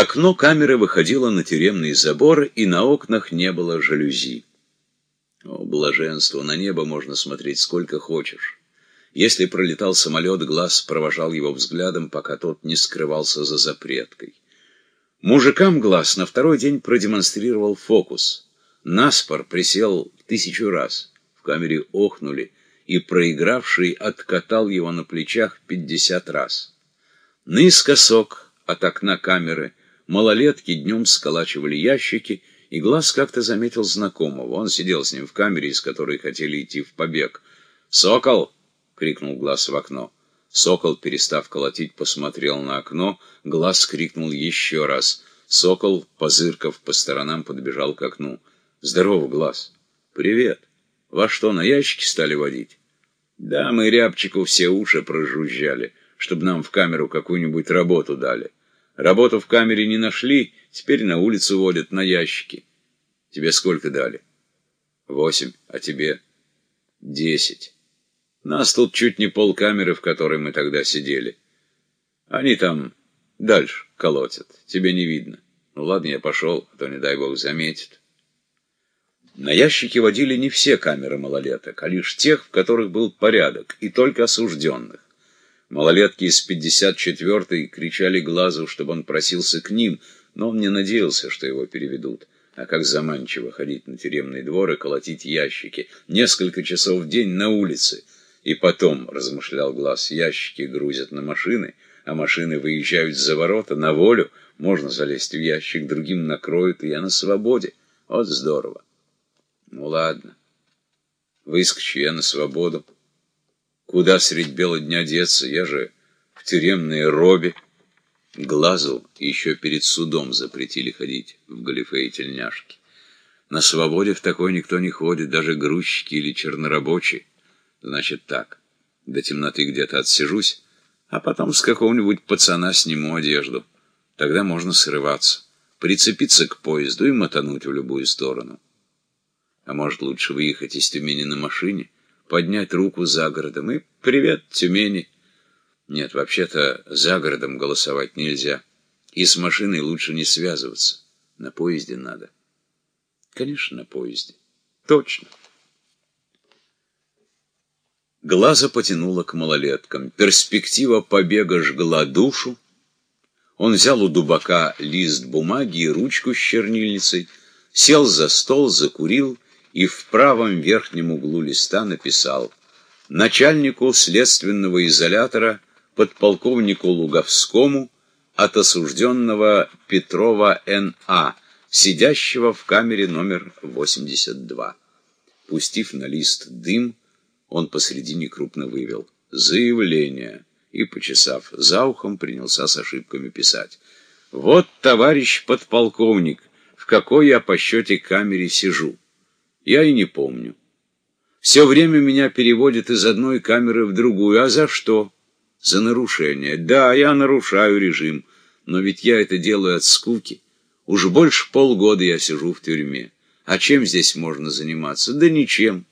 Окно камеры выходило на тюремный забор, и на окнах не было жалюзи. О, блаженство, на небо можно смотреть сколько хочешь. Если пролетал самолет, глаз провожал его взглядом, пока тот не скрывался за запреткой. Мужикам глаз на второй день продемонстрировал фокус. Наспор присел тысячу раз. В камере охнули, и проигравший откатал его на плечах пятьдесят раз. Наискосок от окна камеры малолетки днем сколачивали ящики, и глаз как-то заметил знакомого. Он сидел с ним в камере, из которой хотели идти в побег. «Сокол!» — крикнул глаз в окно. Сокол, перестав колотить, посмотрел на окно. Глаз крикнул еще раз. Сокол, позыркав по сторонам, подбежал к окну. «Здорово, Глаз!» «Привет! Во что, на ящики стали водить?» «Да, мы рябчику все уши прожужжали, чтобы нам в камеру какую-нибудь работу дали. Работу в камере не нашли, теперь на улицу водят на ящики. Тебе сколько дали?» «Восемь. А тебе?» «Десять». Нас тут чуть не полкамеры, в которой мы тогда сидели. Они там дальше колотят. Тебе не видно. Ну ладно, я пошел, а то, не дай бог, заметит. На ящике водили не все камеры малолеток, а лишь тех, в которых был порядок, и только осужденных. Малолетки из 54-й кричали глазу, чтобы он просился к ним, но он не надеялся, что его переведут. А как заманчиво ходить на тюремный двор и колотить ящики. Несколько часов в день на улице — и потом, размышлял глаз, ящики грузят на машины, а машины выезжают за ворота, на волю. Можно залезть в ящик, другим накроют, и я на свободе. Вот здорово. Ну ладно. Выскочу я на свободу. Куда средь бела дня деться? Я же в тюремной робе. Глазу еще перед судом запретили ходить в галифе и тельняшки. На свободе в такой никто не ходит, даже грузчики или чернорабочие. Значит так, до темноты где-то отсижусь, а потом с какого-нибудь пацана сниму одежду. Тогда можно срываться, прицепиться к поезду и мотануть в любую сторону. А может, лучше выехать из Тюмени на машине, поднять руку за городом и «Привет, Тюмени!» Нет, вообще-то за городом голосовать нельзя. И с машиной лучше не связываться. На поезде надо. Конечно, на поезде. Точно. Глаза потянуло к малолеткам. Перспектива побега жгла душу. Он взял у дубака лист бумаги и ручку с чернильницей, сел за стол, закурил и в правом верхнем углу листа написал начальнику следственного изолятора подполковнику Луговскому от осужденного Петрова Н.А., сидящего в камере номер 82. Пустив на лист дым, он посредине крупно вывел «Заявление» и, почесав за ухом, принялся с ошибками писать. «Вот, товарищ подполковник, в какой я по счете камере сижу. Я и не помню. Все время меня переводят из одной камеры в другую. А за что? За нарушение. Да, я нарушаю режим, но ведь я это делаю от скуки. Уж больше полгода я сижу в тюрьме. А чем здесь можно заниматься? Да ничем.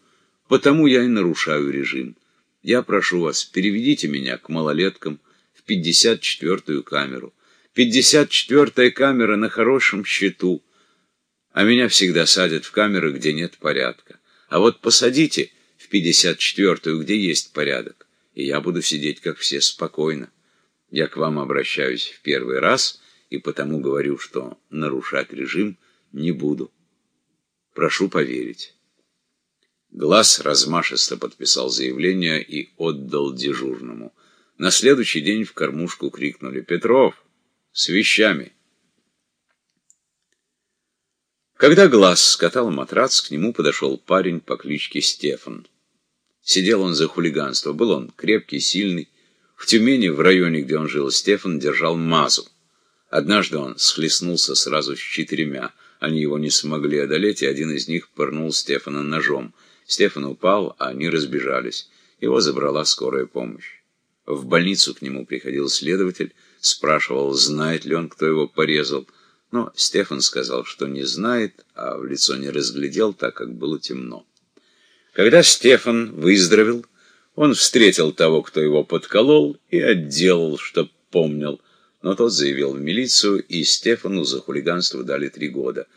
Потому я и нарушаю режим. Я прошу вас, переведите меня к малолеткам в 54-ю камеру. 54-я камера на хорошем счету, а меня всегда садят в камеры, где нет порядка. А вот посадите в 54-ю, где есть порядок, и я буду сидеть, как все, спокойно. Я к вам обращаюсь в первый раз, и потому говорю, что нарушать режим не буду. Прошу поверить. Глаз размашисто подписал заявление и отдал дежурному. На следующий день в кормушку крикнули «Петров! С вещами!» Когда Глаз скатал матрац, к нему подошел парень по кличке Стефан. Сидел он за хулиганство. Был он крепкий, сильный. В Тюмени, в районе, где он жил, Стефан держал мазу. Однажды он схлестнулся сразу с четырьмя. Они его не смогли одолеть, и один из них пырнул Стефана ножом. Стефан упал, а они разбежались. Его забрала скорая помощь. В больницу к нему приходил следователь, спрашивал, знает ли он, кто его порезал. Но Стефан сказал, что не знает, а в лицо не разглядел, так как было темно. Когда Стефан выздоровел, он встретил того, кто его подколол, и отделал, чтоб помнил. но тот заявил в милицию, и Стефану за хулиганство дали три года.